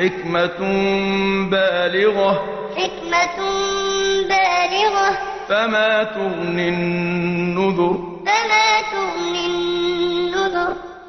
حِكْمَةٌ بَالِغَةٌ. حِكْمَةٌ بَالِغَةٌ ۖ. فَمَا تغني النُّذُرُ. فَمَا تغني